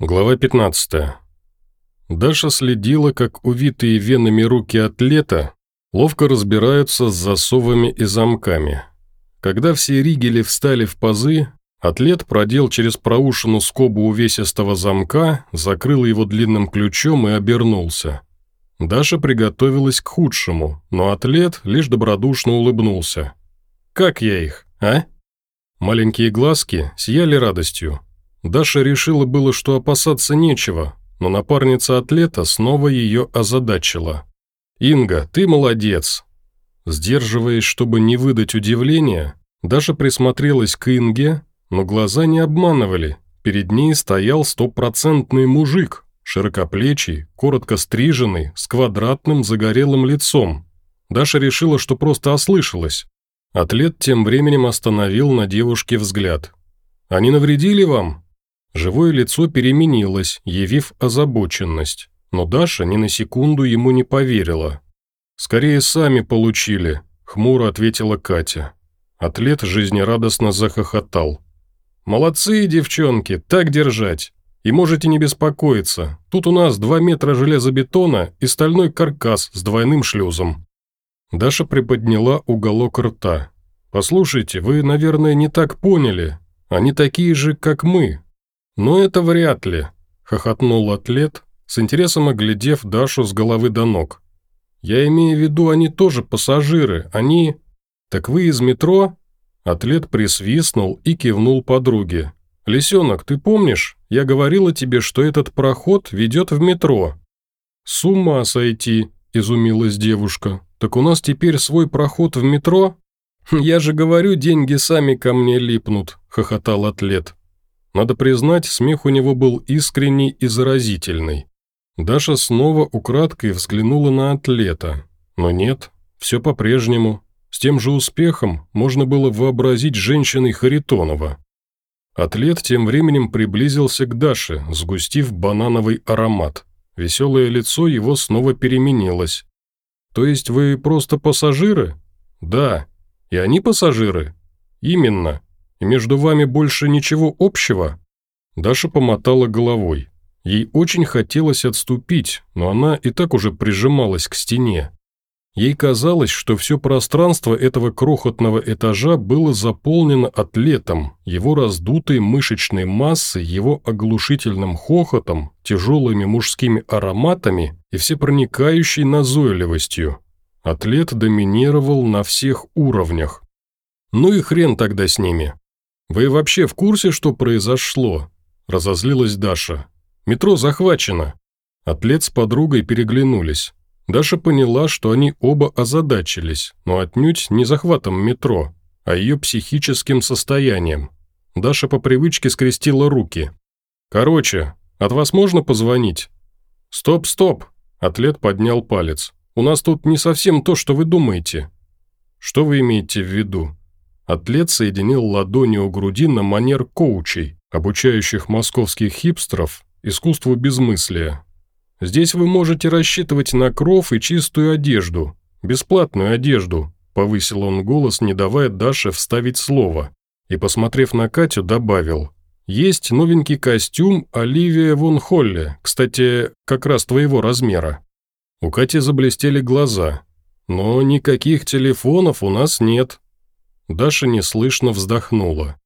Глава 15. Даша следила, как увитые венами руки атлета ловко разбираются с засовами и замками. Когда все ригели встали в пазы, атлет продел через проушину скобу увесистого замка, закрыл его длинным ключом и обернулся. Даша приготовилась к худшему, но атлет лишь добродушно улыбнулся. «Как я их, а?» Маленькие глазки сияли радостью. Даша решила было, что опасаться нечего, но напарница атлета снова ее озадачила. «Инга, ты молодец!» Сдерживаясь, чтобы не выдать удивления, Даша присмотрелась к Инге, но глаза не обманывали. Перед ней стоял стопроцентный мужик, широкоплечий, коротко стриженный, с квадратным загорелым лицом. Даша решила, что просто ослышалась. Атлет тем временем остановил на девушке взгляд. «Они навредили вам?» Живое лицо переменилось, явив озабоченность, но Даша ни на секунду ему не поверила. «Скорее сами получили», – хмуро ответила Катя. Атлет жизнерадостно захохотал. «Молодцы, девчонки, так держать. И можете не беспокоиться, тут у нас два метра железобетона и стальной каркас с двойным шлюзом». Даша приподняла уголок рта. «Послушайте, вы, наверное, не так поняли. Они такие же, как мы, «Ну это вряд ли», – хохотнул атлет, с интересом оглядев Дашу с головы до ног. «Я имею в виду, они тоже пассажиры, они...» «Так вы из метро?» Атлет присвистнул и кивнул подруге. «Лисенок, ты помнишь, я говорила тебе, что этот проход ведет в метро?» «С ума сойти», – изумилась девушка. «Так у нас теперь свой проход в метро?» «Я же говорю, деньги сами ко мне липнут», – хохотал атлет. Надо признать, смех у него был искренний и заразительный. Даша снова украдкой взглянула на атлета. Но нет, все по-прежнему. С тем же успехом можно было вообразить женщиной Харитонова. Атлет тем временем приблизился к Даше, сгустив банановый аромат. Веселое лицо его снова переменилось. «То есть вы просто пассажиры?» «Да». «И они пассажиры?» «Именно. И между вами больше ничего общего?» Даша помотала головой. Ей очень хотелось отступить, но она и так уже прижималась к стене. Ей казалось, что все пространство этого крохотного этажа было заполнено атлетом, его раздутой мышечной массой, его оглушительным хохотом, тяжелыми мужскими ароматами и всепроникающей назойливостью. Атлет доминировал на всех уровнях. Ну и хрен тогда с ними. «Вы вообще в курсе, что произошло?» – разозлилась Даша. «Метро захвачено». Атлет с подругой переглянулись. Даша поняла, что они оба озадачились, но отнюдь не захватом метро, а ее психическим состоянием. Даша по привычке скрестила руки. «Короче, от вас можно позвонить?» «Стоп, стоп!» – атлет поднял палец. «У нас тут не совсем то, что вы думаете». «Что вы имеете в виду?» Атлет соединил ладони у груди на манер коучей, обучающих московских хипстеров искусству безмыслия. «Здесь вы можете рассчитывать на кров и чистую одежду, бесплатную одежду», повысил он голос, не давая Даше вставить слово, и, посмотрев на Катю, добавил «Есть новенький костюм Оливия Вон Холле, кстати, как раз твоего размера». У Кати заблестели глаза. «Но никаких телефонов у нас нет», Даша неслышно вздохнула.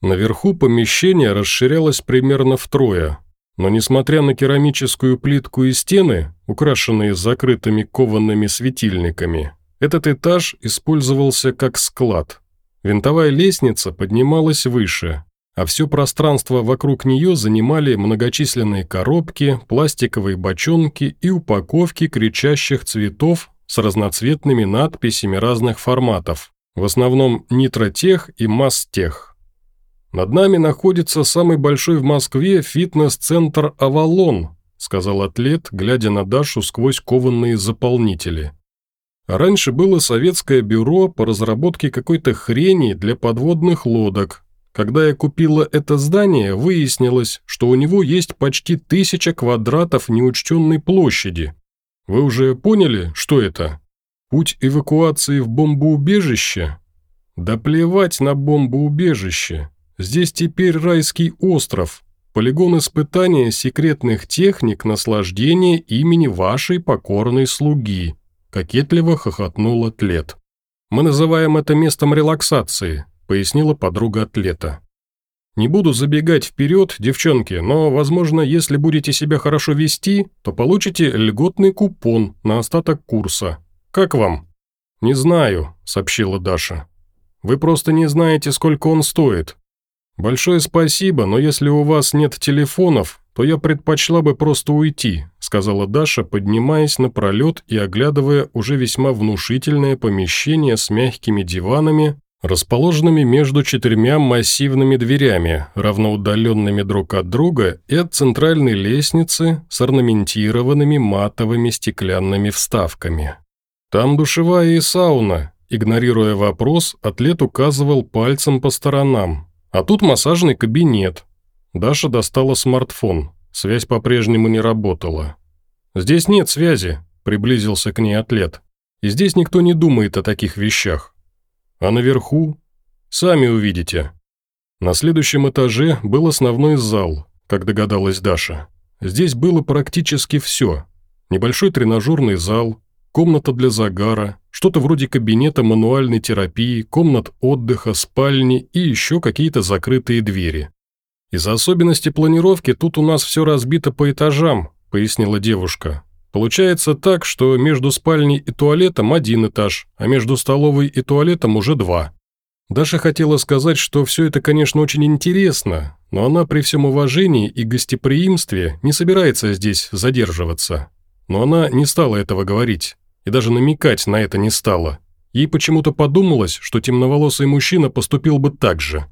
Наверху помещение расширялось примерно втрое, но несмотря на керамическую плитку и стены, украшенные закрытыми коваными светильниками, этот этаж использовался как склад. Винтовая лестница поднималась выше, а все пространство вокруг нее занимали многочисленные коробки, пластиковые бочонки и упаковки кричащих цветов с разноцветными надписями разных форматов, в основном Нитротех и Мастех. Над нами находится самый большой в Москве фитнес-центр «Авалон», сказал атлет, глядя на Дашу сквозь кованные заполнители. раньше было советское бюро по разработке какой-то хрени для подводных лодок. Когда я купила это здание, выяснилось, что у него есть почти тысяча квадратов неучтенной площади. Вы уже поняли, что это? Путь эвакуации в бомбоубежище? Да плевать на бомбоубежище. Здесь теперь райский остров. полигон испытания секретных техник наслаждения имени вашей покорной слуги», кокетливо хохотнул атлет. «Мы называем это местом релаксации», пояснила подруга атлета. «Не буду забегать вперед, девчонки, но, возможно, если будете себя хорошо вести, то получите льготный купон на остаток курса. Как вам?» «Не знаю», — сообщила Даша. «Вы просто не знаете, сколько он стоит. Большое спасибо, но если у вас нет телефонов, то я предпочла бы просто уйти», сказала Даша, поднимаясь на пролет и оглядывая уже весьма внушительное помещение с мягкими диванами, расположенными между четырьмя массивными дверями, равноудаленными друг от друга и от центральной лестницы с орнаментированными матовыми стеклянными вставками. «Там душевая и сауна», игнорируя вопрос, атлет указывал пальцем по сторонам. «А тут массажный кабинет». Даша достала смартфон, связь по-прежнему не работала. «Здесь нет связи», – приблизился к ней атлет. «И здесь никто не думает о таких вещах. А наверху? Сами увидите. На следующем этаже был основной зал, как догадалась Даша. Здесь было практически все. Небольшой тренажерный зал, комната для загара, что-то вроде кабинета мануальной терапии, комнат отдыха, спальни и еще какие-то закрытые двери. Из-за особенности планировки тут у нас все разбито по этажам, пояснила девушка. Получается так, что между спальней и туалетом один этаж, а между столовой и туалетом уже два. Даша хотела сказать, что все это, конечно, очень интересно, но она при всем уважении и гостеприимстве не собирается здесь задерживаться. Но она не стала этого говорить, и даже намекать на это не стала. Ей почему-то подумалось, что темноволосый мужчина поступил бы так же.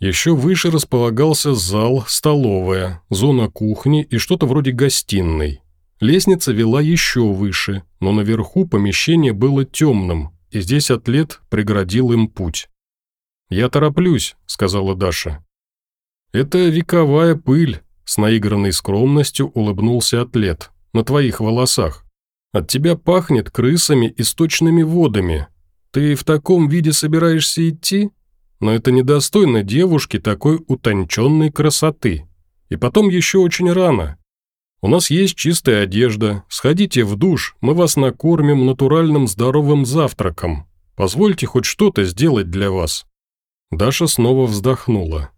Еще выше располагался зал, столовая, зона кухни и что-то вроде гостиной. Лестница вела еще выше, но наверху помещение было темным, и здесь атлет преградил им путь. «Я тороплюсь», — сказала Даша. «Это вековая пыль», — с наигранной скромностью улыбнулся атлет, «на твоих волосах. От тебя пахнет крысами и сточными водами. Ты в таком виде собираешься идти? Но это недостойно девушки такой утонченной красоты. И потом еще очень рано. У нас есть чистая одежда. Сходите в душ, мы вас накормим натуральным здоровым завтраком. Позвольте хоть что-то сделать для вас». Даша снова вздохнула.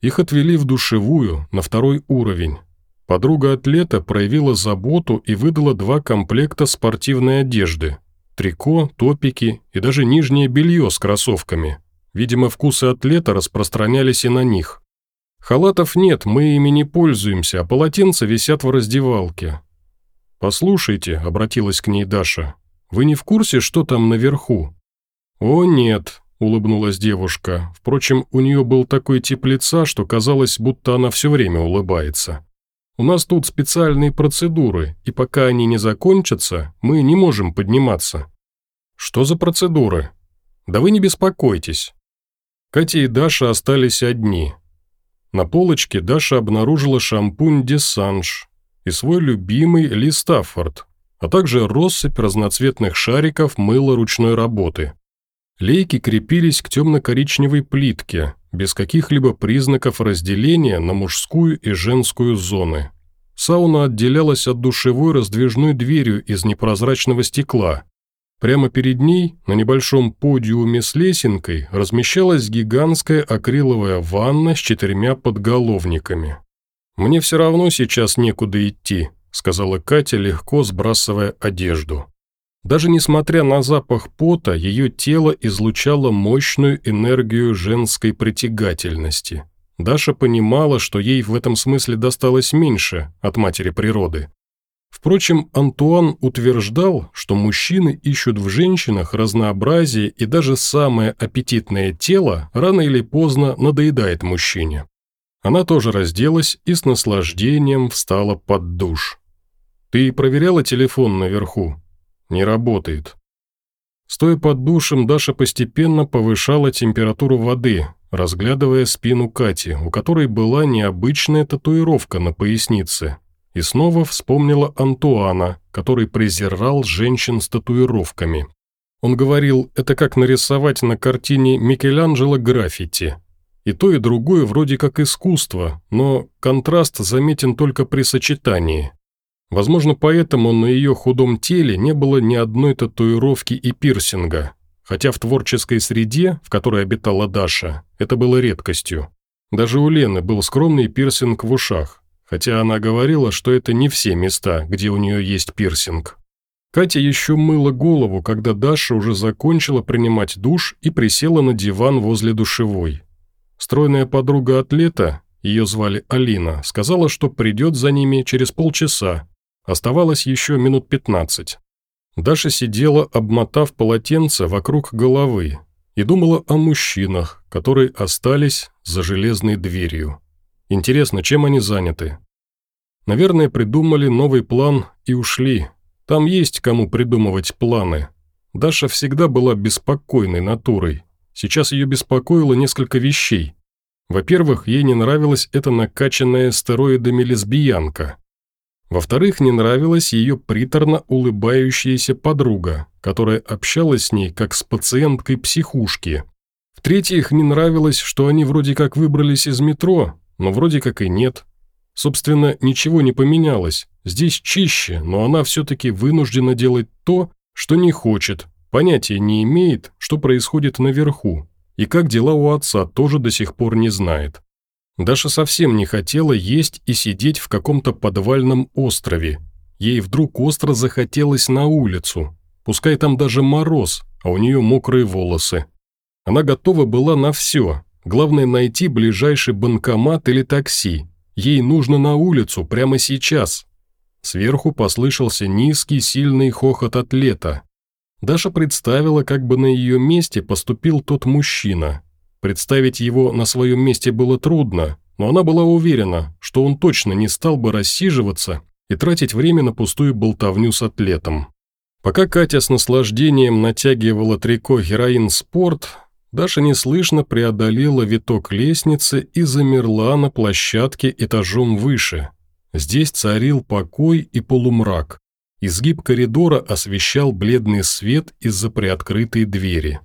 Их отвели в душевую, на второй уровень. Подруга атлета проявила заботу и выдала два комплекта спортивной одежды. Трико, топики и даже нижнее белье с кроссовками. Видимо, вкусы атлета распространялись и на них. Халатов нет, мы ими не пользуемся, а полотенца висят в раздевалке». «Послушайте», — обратилась к ней Даша, — «вы не в курсе, что там наверху?» «О, нет», — улыбнулась девушка. Впрочем, у нее был такой тип лица, что казалось, будто она все время улыбается. «У нас тут специальные процедуры, и пока они не закончатся, мы не можем подниматься». «Что за процедуры?» «Да вы не беспокойтесь». Катя и Даша остались одни. На полочке Даша обнаружила шампунь «Десанж» и свой любимый Ли Стаффорд, а также россыпь разноцветных шариков мыла ручной работы. Лейки крепились к темно-коричневой плитке, без каких-либо признаков разделения на мужскую и женскую зоны. Сауна отделялась от душевой раздвижной дверью из непрозрачного стекла, Прямо перед ней, на небольшом подиуме с лесенкой, размещалась гигантская акриловая ванна с четырьмя подголовниками. «Мне все равно сейчас некуда идти», — сказала Катя, легко сбрасывая одежду. Даже несмотря на запах пота, ее тело излучало мощную энергию женской притягательности. Даша понимала, что ей в этом смысле досталось меньше от матери природы, Впрочем, Антуан утверждал, что мужчины ищут в женщинах разнообразие и даже самое аппетитное тело рано или поздно надоедает мужчине. Она тоже разделась и с наслаждением встала под душ. «Ты проверяла телефон наверху?» «Не работает». Стоя под душем, Даша постепенно повышала температуру воды, разглядывая спину Кати, у которой была необычная татуировка на пояснице, и снова вспомнила Антуана, который презирал женщин с татуировками. Он говорил, это как нарисовать на картине Микеланджело граффити. И то, и другое вроде как искусство, но контраст заметен только при сочетании. Возможно, поэтому на ее худом теле не было ни одной татуировки и пирсинга, хотя в творческой среде, в которой обитала Даша, это было редкостью. Даже у Лены был скромный пирсинг в ушах, хотя она говорила, что это не все места, где у нее есть пирсинг. Катя еще мыла голову, когда Даша уже закончила принимать душ и присела на диван возле душевой. Стройная подруга атлета, ее звали Алина, сказала, что придет за ними через полчаса. Оставалось еще минут пятнадцать. Даша сидела, обмотав полотенце вокруг головы, и думала о мужчинах, которые остались за железной дверью. Интересно, чем они заняты? Наверное, придумали новый план и ушли, там есть кому придумывать планы. Даша всегда была беспокойной натурой. Сейчас ее беспокоило несколько вещей. Во-первых, ей не нравилась эта накачанная стероидами лесбиянка. Во-вторых, не нравилась ее приторно улыбающаяся подруга, которая общалась с ней как с пациенткой психушки. В-третьих, не нравилось, что они вроде как выбрались из метро, но вроде как и нет. Собственно, ничего не поменялось. Здесь чище, но она все-таки вынуждена делать то, что не хочет, понятия не имеет, что происходит наверху, и как дела у отца тоже до сих пор не знает. Даша совсем не хотела есть и сидеть в каком-то подвальном острове. Ей вдруг остро захотелось на улицу, пускай там даже мороз, а у нее мокрые волосы. Она готова была на все, главное найти ближайший банкомат или такси. Ей нужно на улицу прямо сейчас, Сверху послышался низкий, сильный хохот атлета. Даша представила, как бы на ее месте поступил тот мужчина. Представить его на своем месте было трудно, но она была уверена, что он точно не стал бы рассиживаться и тратить время на пустую болтовню с атлетом. Пока Катя с наслаждением натягивала трико «Героин Спорт», Даша неслышно преодолела виток лестницы и замерла на площадке этажом выше, Здесь царил покой и полумрак. Изгиб коридора освещал бледный свет из-за приоткрытой двери.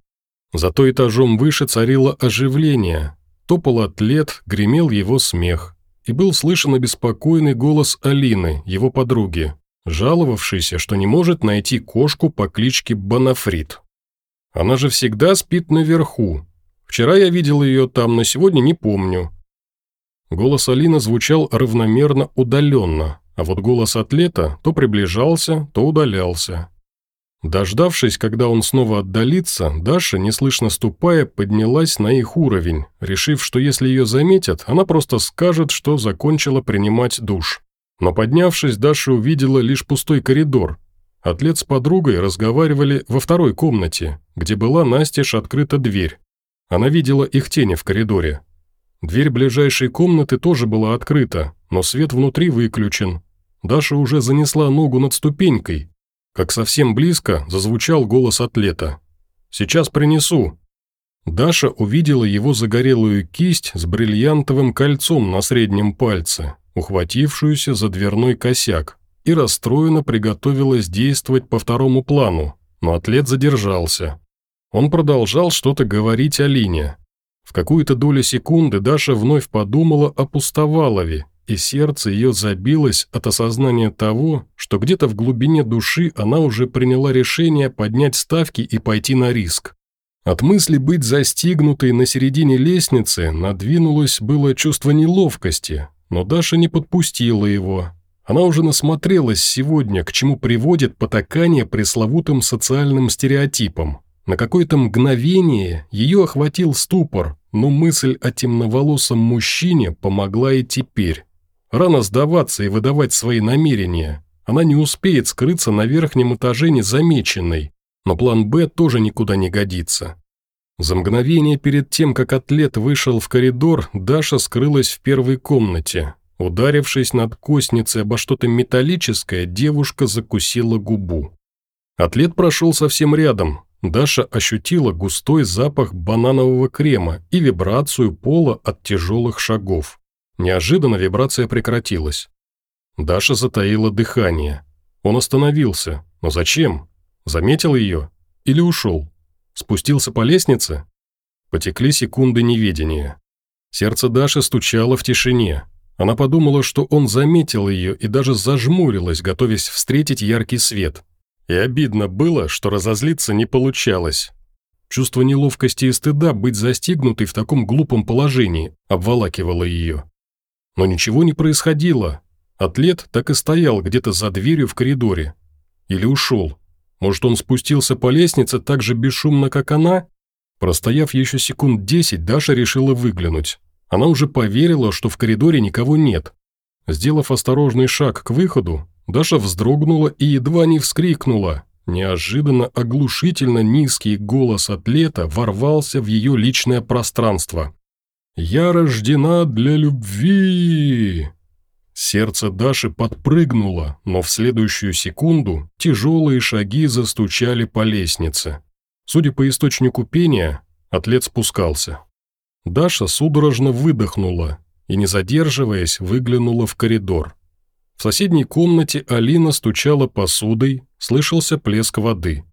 Зато этажом выше царило оживление. Топал атлет, гремел его смех. И был слышен обеспокоенный голос Алины, его подруги, жаловавшейся, что не может найти кошку по кличке Бонафрит. Она же всегда спит наверху. Вчера я видел ее там, но сегодня не помню. Голос Алины звучал равномерно удаленно, а вот голос атлета то приближался, то удалялся. Дождавшись, когда он снова отдалится, Даша, неслышно ступая, поднялась на их уровень, решив, что если ее заметят, она просто скажет, что закончила принимать душ. Но поднявшись, Даша увидела лишь пустой коридор. Атлет с подругой разговаривали во второй комнате, где была настежь открыта дверь. Она видела их тени в коридоре. Дверь ближайшей комнаты тоже была открыта, но свет внутри выключен. Даша уже занесла ногу над ступенькой. Как совсем близко зазвучал голос атлета. «Сейчас принесу». Даша увидела его загорелую кисть с бриллиантовым кольцом на среднем пальце, ухватившуюся за дверной косяк, и расстроенно приготовилась действовать по второму плану, но атлет задержался. Он продолжал что-то говорить Алине, в какую-то долю секунды Даша вновь подумала о Пустовалове, и сердце ее забилось от осознания того, что где-то в глубине души она уже приняла решение поднять ставки и пойти на риск. От мысли быть застигнутой на середине лестницы надвинулось было чувство неловкости, но Даша не подпустила его. Она уже насмотрелась сегодня, к чему приводит потакание пресловутым социальным стереотипам. На какое-то мгновение ее охватил ступор, но мысль о темноволосом мужчине помогла и теперь. Рано сдаваться и выдавать свои намерения. Она не успеет скрыться на верхнем этаже незамеченной, но план «Б» тоже никуда не годится. За мгновение перед тем, как атлет вышел в коридор, Даша скрылась в первой комнате. Ударившись над костницей обо что-то металлическое, девушка закусила губу. Атлет прошел совсем рядом, Даша ощутила густой запах бананового крема и вибрацию пола от тяжелых шагов. Неожиданно вибрация прекратилась. Даша затаила дыхание. Он остановился. Но зачем? Заметил ее? Или ушел? Спустился по лестнице? Потекли секунды неведения. Сердце Даши стучало в тишине. Она подумала, что он заметил ее и даже зажмурилась, готовясь встретить яркий свет. И обидно было, что разозлиться не получалось. Чувство неловкости и стыда быть застигнутой в таком глупом положении обволакивало ее. Но ничего не происходило. Атлет так и стоял где-то за дверью в коридоре. Или ушел. Может, он спустился по лестнице так же бесшумно, как она? Простояв еще секунд десять, Даша решила выглянуть. Она уже поверила, что в коридоре никого нет. Сделав осторожный шаг к выходу, Даша вздрогнула и едва не вскрикнула. Неожиданно оглушительно низкий голос атлета ворвался в ее личное пространство. «Я рождена для любви!» Сердце Даши подпрыгнуло, но в следующую секунду тяжелые шаги застучали по лестнице. Судя по источнику пения, атлет спускался. Даша судорожно выдохнула и, не задерживаясь, выглянула в коридор. В соседней комнате Алина стучала посудой, слышался плеск воды.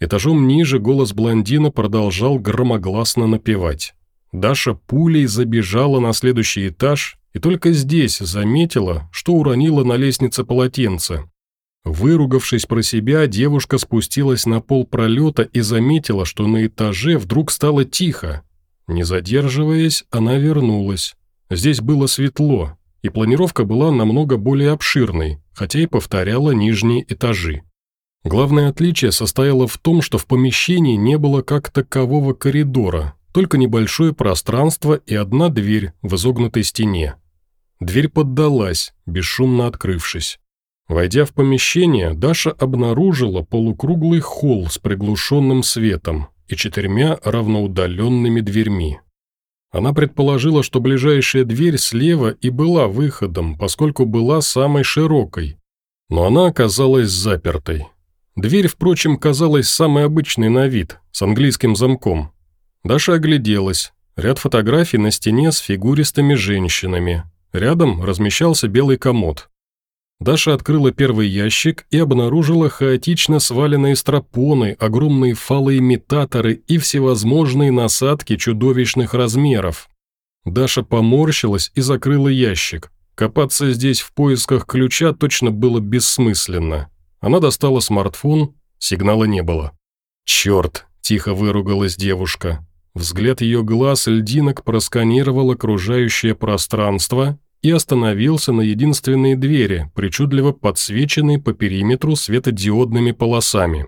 Этажом ниже голос блондина продолжал громогласно напевать. Даша пулей забежала на следующий этаж и только здесь заметила, что уронила на лестнице полотенце. Выругавшись про себя, девушка спустилась на пол пролета и заметила, что на этаже вдруг стало тихо. Не задерживаясь, она вернулась. Здесь было светло, и планировка была намного более обширной, хотя и повторяла нижние этажи. Главное отличие состояло в том, что в помещении не было как такового коридора, только небольшое пространство и одна дверь в изогнутой стене. Дверь поддалась, бесшумно открывшись. Войдя в помещение, Даша обнаружила полукруглый холл с приглушенным светом и четырьмя равноудаленными дверьми. Она предположила, что ближайшая дверь слева и была выходом, поскольку была самой широкой, но она оказалась запертой. Дверь, впрочем, казалась самой обычной на вид, с английским замком. Даша огляделась. Ряд фотографий на стене с фигуристыми женщинами, Рядом размещался белый комод. Даша открыла первый ящик и обнаружила хаотично сваленные стропоны, огромные фалоимитаторы и всевозможные насадки чудовищных размеров. Даша поморщилась и закрыла ящик. Копаться здесь в поисках ключа точно было бессмысленно. Она достала смартфон, сигнала не было. «Черт!» – тихо выругалась девушка. Взгляд ее глаз льдинок просканировал окружающее пространство и остановился на единственной двери, причудливо подсвеченной по периметру светодиодными полосами.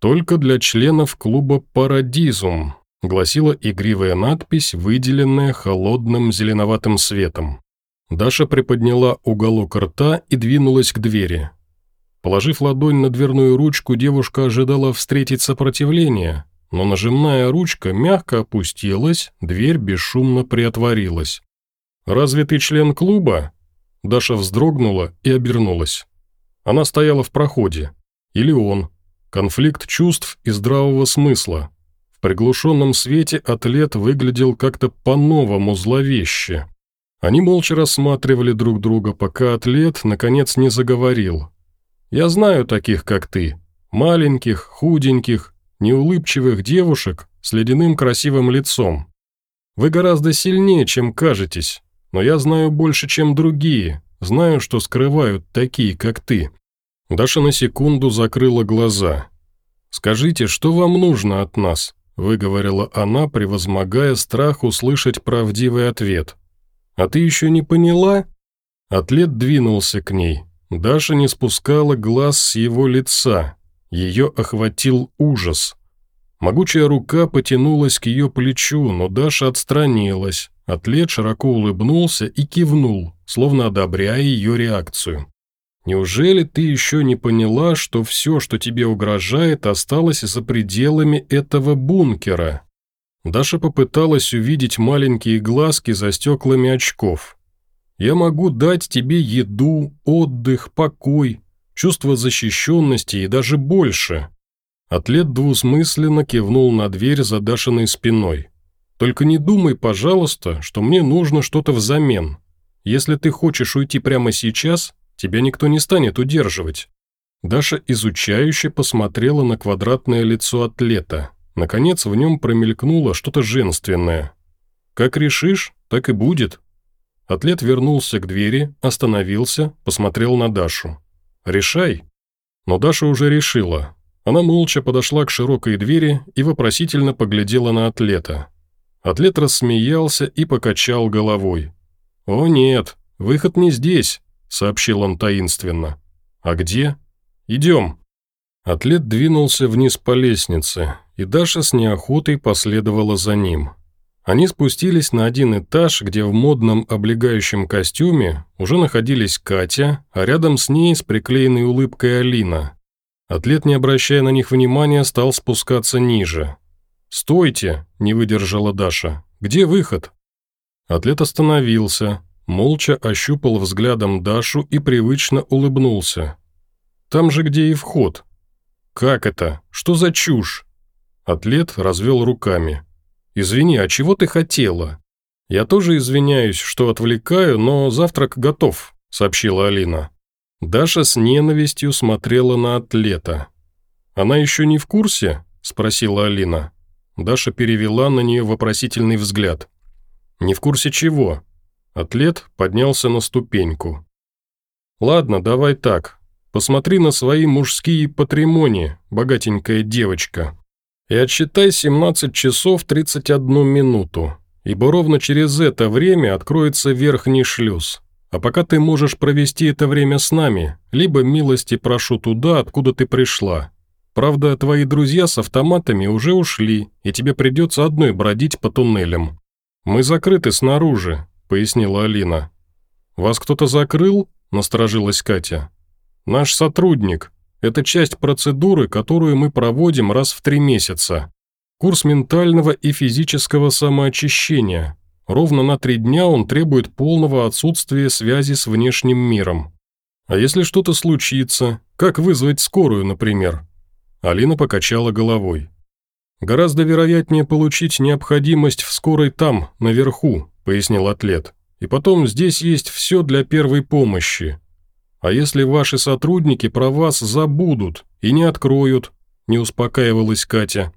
«Только для членов клуба «Парадизум», — гласила игривая надпись, выделенная холодным зеленоватым светом. Даша приподняла уголок рта и двинулась к двери. Положив ладонь на дверную ручку, девушка ожидала встретить сопротивление, но нажимная ручка мягко опустилась, дверь бесшумно приотворилась. «Разве ты член клуба?» Даша вздрогнула и обернулась. Она стояла в проходе. Или он. Конфликт чувств и здравого смысла. В приглушенном свете атлет выглядел как-то по-новому зловеще. Они молча рассматривали друг друга, пока атлет, наконец, не заговорил. «Я знаю таких, как ты. Маленьких, худеньких, неулыбчивых девушек с ледяным красивым лицом. Вы гораздо сильнее, чем кажетесь но я знаю больше, чем другие, знаю, что скрывают такие, как ты». Даша на секунду закрыла глаза. «Скажите, что вам нужно от нас?» – выговорила она, превозмогая страх услышать правдивый ответ. «А ты еще не поняла?» Атлет двинулся к ней. Даша не спускала глаз с его лица. Ее охватил ужас. Могучая рука потянулась к ее плечу, но Даша отстранилась, Атлет широко улыбнулся и кивнул, словно одобряя ее реакцию. «Неужели ты еще не поняла, что все, что тебе угрожает, осталось за пределами этого бункера?» Даша попыталась увидеть маленькие глазки за стеклами очков. «Я могу дать тебе еду, отдых, покой, чувство защищенности и даже больше». Атлет двусмысленно кивнул на дверь за Дашиной спиной. Только не думай, пожалуйста, что мне нужно что-то взамен. Если ты хочешь уйти прямо сейчас, тебя никто не станет удерживать». Даша изучающе посмотрела на квадратное лицо атлета. Наконец в нем промелькнуло что-то женственное. Как решишь, так и будет». Атлет вернулся к двери, остановился, посмотрел на Дашу. «Решай». Но Даша уже решила. Она молча подошла к широкой двери и вопросительно поглядела на атлета. Атлет рассмеялся и покачал головой. «О нет, выход не здесь», — сообщил он таинственно. «А где?» «Идем». Атлет двинулся вниз по лестнице, и Даша с неохотой последовала за ним. Они спустились на один этаж, где в модном облегающем костюме уже находились Катя, а рядом с ней с приклеенной улыбкой Алина. Атлет, не обращая на них внимания, стал спускаться ниже. «Стойте!» – не выдержала Даша. «Где выход?» Атлет остановился, молча ощупал взглядом Дашу и привычно улыбнулся. «Там же, где и вход». «Как это? Что за чушь?» Атлет развел руками. «Извини, а чего ты хотела?» «Я тоже извиняюсь, что отвлекаю, но завтрак готов», — сообщила Алина. Даша с ненавистью смотрела на атлета. «Она еще не в курсе?» – спросила Алина. Даша перевела на нее вопросительный взгляд. «Не в курсе чего?» Атлет поднялся на ступеньку. «Ладно, давай так. Посмотри на свои мужские патримони, богатенькая девочка и отсчитай 17 часов 31 минуту, ибо ровно через это время откроется верхний шлюз. А пока ты можешь провести это время с нами, либо милости прошу туда, откуда ты пришла. Правда, твои друзья с автоматами уже ушли, и тебе придется одной бродить по туннелям. Мы закрыты снаружи», — пояснила Алина. «Вас кто-то закрыл?» — насторожилась Катя. «Наш сотрудник», это часть процедуры, которую мы проводим раз в три месяца. Курс ментального и физического самоочищения. Ровно на три дня он требует полного отсутствия связи с внешним миром. А если что-то случится, как вызвать скорую, например? Алина покачала головой. «Гораздо вероятнее получить необходимость в скорой там, наверху», пояснил атлет. «И потом здесь есть все для первой помощи. А если ваши сотрудники про вас забудут и не откроют?» – не успокаивалась Катя.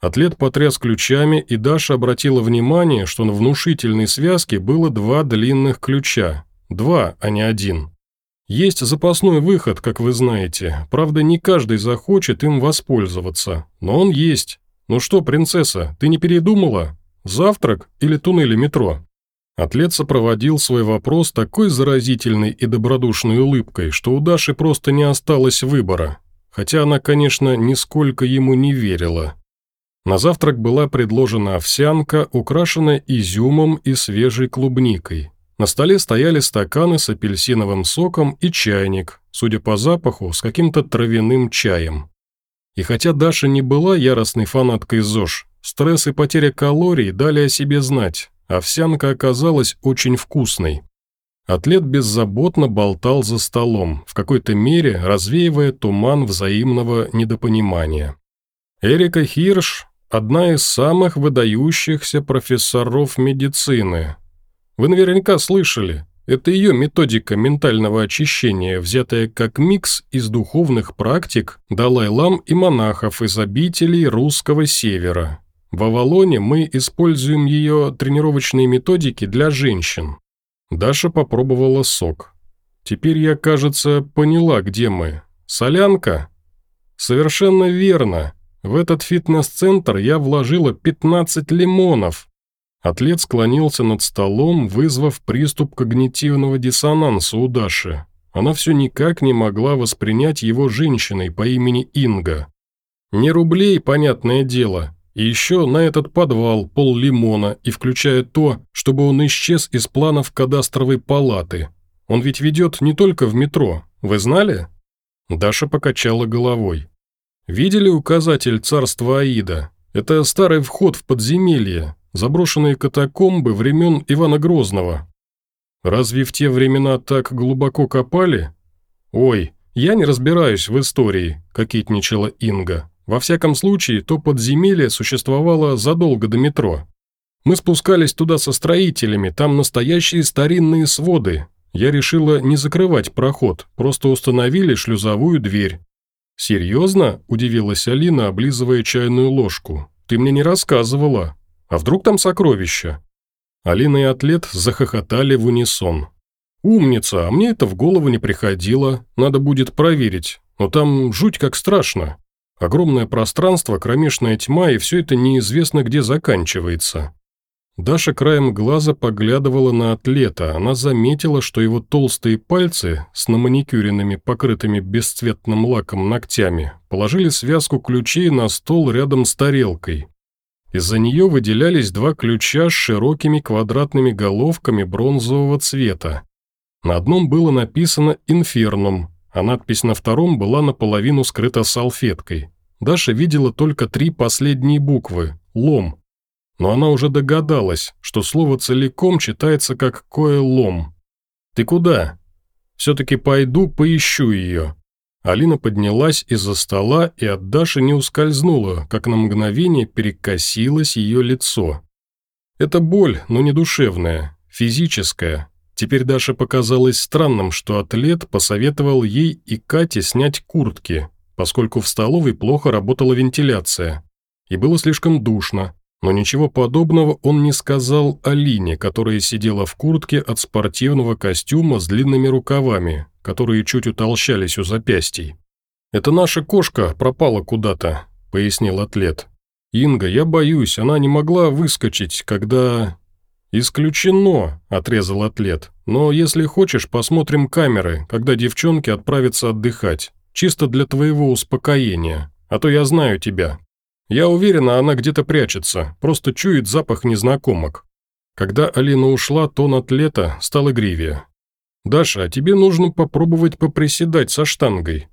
Атлет потряс ключами, и Даша обратила внимание, что на внушительной связке было два длинных ключа. Два, а не один. Есть запасной выход, как вы знаете. Правда, не каждый захочет им воспользоваться. Но он есть. Ну что, принцесса, ты не передумала? Завтрак или туннели метро? Атлет сопроводил свой вопрос такой заразительной и добродушной улыбкой, что у Даши просто не осталось выбора, хотя она, конечно, нисколько ему не верила. На завтрак была предложена овсянка, украшенная изюмом и свежей клубникой. На столе стояли стаканы с апельсиновым соком и чайник, судя по запаху, с каким-то травяным чаем. И хотя Даша не была яростной фанаткой ЗОЖ, стресс и потеря калорий дали о себе знать. Овсянка оказалась очень вкусной. Атлет беззаботно болтал за столом, в какой-то мере развеивая туман взаимного недопонимания. Эрика Хирш – одна из самых выдающихся профессоров медицины. Вы наверняка слышали, это ее методика ментального очищения, взятая как микс из духовных практик Далай-лам и монахов из обителей русского севера. В Авалоне мы используем ее тренировочные методики для женщин. Даша попробовала сок. Теперь я, кажется, поняла, где мы. Солянка? Совершенно верно. В этот фитнес-центр я вложила 15 лимонов. Атлет склонился над столом, вызвав приступ когнитивного диссонанса у Даши. Она все никак не могла воспринять его женщиной по имени Инга. Не рублей, понятное дело, и еще на этот подвал пол лимона и включая то, чтобы он исчез из планов кадастровой палаты. Он ведь ведет не только в метро, вы знали?» Даша покачала головой. «Видели указатель царства Аида? Это старый вход в подземелье, заброшенные катакомбы времен Ивана Грозного. Разве в те времена так глубоко копали? Ой, я не разбираюсь в истории», – кокетничала Инга. Во всяком случае, то подземелье существовало задолго до метро. Мы спускались туда со строителями, там настоящие старинные своды. Я решила не закрывать проход, просто установили шлюзовую дверь. «Серьезно?» – удивилась Алина, облизывая чайную ложку. «Ты мне не рассказывала. А вдруг там сокровища?» Алина и атлет захохотали в унисон. «Умница, а мне это в голову не приходило. Надо будет проверить. Но там жуть как страшно. Огромное пространство, кромешная тьма, и все это неизвестно, где заканчивается». Даша краем глаза поглядывала на атлета. Она заметила, что его толстые пальцы с наманикюренными, покрытыми бесцветным лаком ногтями положили связку ключей на стол рядом с тарелкой. Из-за нее выделялись два ключа с широкими квадратными головками бронзового цвета. На одном было написано «Инфернум», а надпись на втором была наполовину скрыта салфеткой. Даша видела только три последние буквы «Лом». Но она уже догадалась, что слово целиком читается как «кое-лом». «Ты куда?» «Все-таки пойду поищу ее», Алина поднялась из-за стола и от Даши не ускользнула, как на мгновение перекосилось ее лицо. Это боль, но не душевная, физическая. Теперь Даша показалось странным, что атлет посоветовал ей и Кате снять куртки, поскольку в столовой плохо работала вентиляция. И было слишком душно, но ничего подобного он не сказал Алине, которая сидела в куртке от спортивного костюма с длинными рукавами, которые чуть утолщались у запястий. «Это наша кошка пропала куда-то», – пояснил атлет. «Инга, я боюсь, она не могла выскочить, когда...» «Исключено», – отрезал атлет. «Но если хочешь, посмотрим камеры, когда девчонки отправятся отдыхать. Чисто для твоего успокоения. А то я знаю тебя. Я уверена, она где-то прячется, просто чует запах незнакомок». Когда Алина ушла, тон атлета стал игривее. «Даша, а тебе нужно попробовать поприседать со штангой».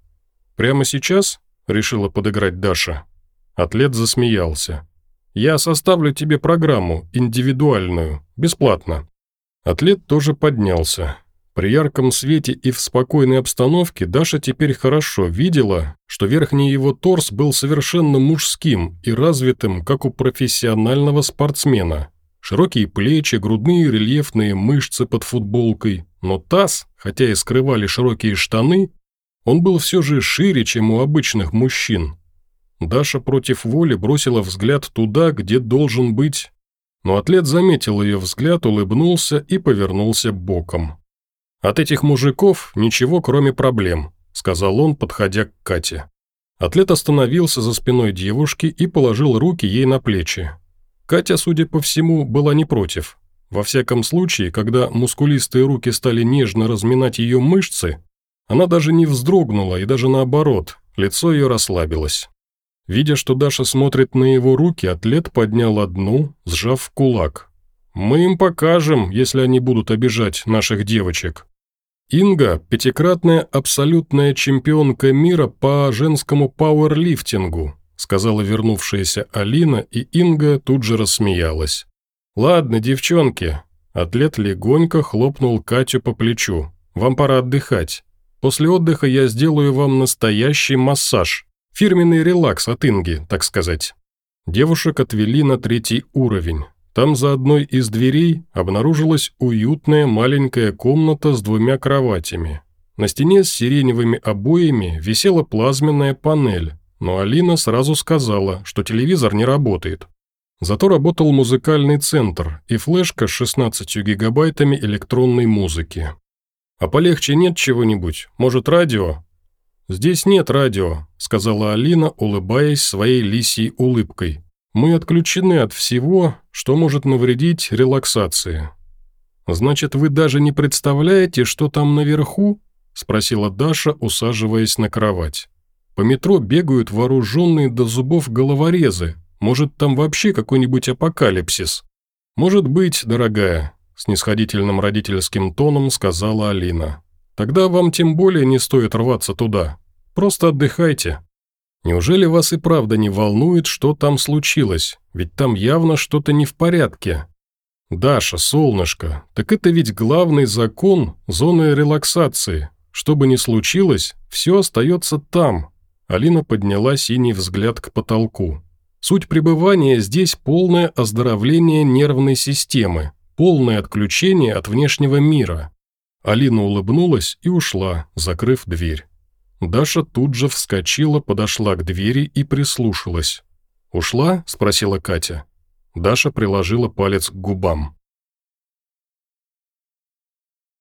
«Прямо сейчас?» – решила подыграть Даша. Атлет засмеялся. «Я составлю тебе программу, индивидуальную, бесплатно». Атлет тоже поднялся. При ярком свете и в спокойной обстановке Даша теперь хорошо видела, что верхний его торс был совершенно мужским и развитым, как у профессионального спортсмена. Широкие плечи, грудные рельефные мышцы под футболкой, но таз, хотя и скрывали широкие штаны, он был все же шире, чем у обычных мужчин. Даша против воли бросила взгляд туда, где должен быть, но атлет заметил ее взгляд, улыбнулся и повернулся боком. «От этих мужиков ничего, кроме проблем», – сказал он, подходя к Кате. Атлет остановился за спиной девушки и положил руки ей на плечи. Катя, судя по всему, была не против. Во всяком случае, когда мускулистые руки стали нежно разминать ее мышцы, она даже не вздрогнула и даже наоборот, лицо ее расслабилось. Видя, что Даша смотрит на его руки, атлет поднял одну, сжав кулак. «Мы им покажем, если они будут обижать наших девочек». Инга – пятикратная абсолютная чемпионка мира по женскому пауэрлифтингу, сказала вернувшаяся Алина, и Инга тут же рассмеялась. «Ладно, девчонки». Атлет легонько хлопнул Катю по плечу. «Вам пора отдыхать. После отдыха я сделаю вам настоящий массаж. Фирменный релакс от Инги, так сказать». Девушек отвели на третий уровень. Там за одной из дверей обнаружилась уютная маленькая комната с двумя кроватями. На стене с сиреневыми обоями висела плазменная панель, но Алина сразу сказала, что телевизор не работает. Зато работал музыкальный центр и флешка с 16 гигабайтами электронной музыки. «А полегче нет чего-нибудь? Может, радио?» «Здесь нет радио», – сказала Алина, улыбаясь своей лисьей улыбкой. «Мы отключены от всего, что может навредить релаксации». «Значит, вы даже не представляете, что там наверху?» – спросила Даша, усаживаясь на кровать. «По метро бегают вооруженные до зубов головорезы, может, там вообще какой-нибудь апокалипсис?» «Может быть, дорогая», – снисходительным родительским тоном сказала Алина. «Тогда вам тем более не стоит рваться туда. Просто отдыхайте. Неужели вас и правда не волнует, что там случилось? Ведь там явно что-то не в порядке». «Даша, солнышко, так это ведь главный закон зоны релаксации. Что бы ни случилось, все остается там». Алина подняла синий взгляд к потолку. Суть пребывания здесь полное оздоровление нервной системы, полное отключение от внешнего мира. Алина улыбнулась и ушла, закрыв дверь. Даша тут же вскочила, подошла к двери и прислушалась. «Ушла?» – спросила Катя. Даша приложила палец к губам.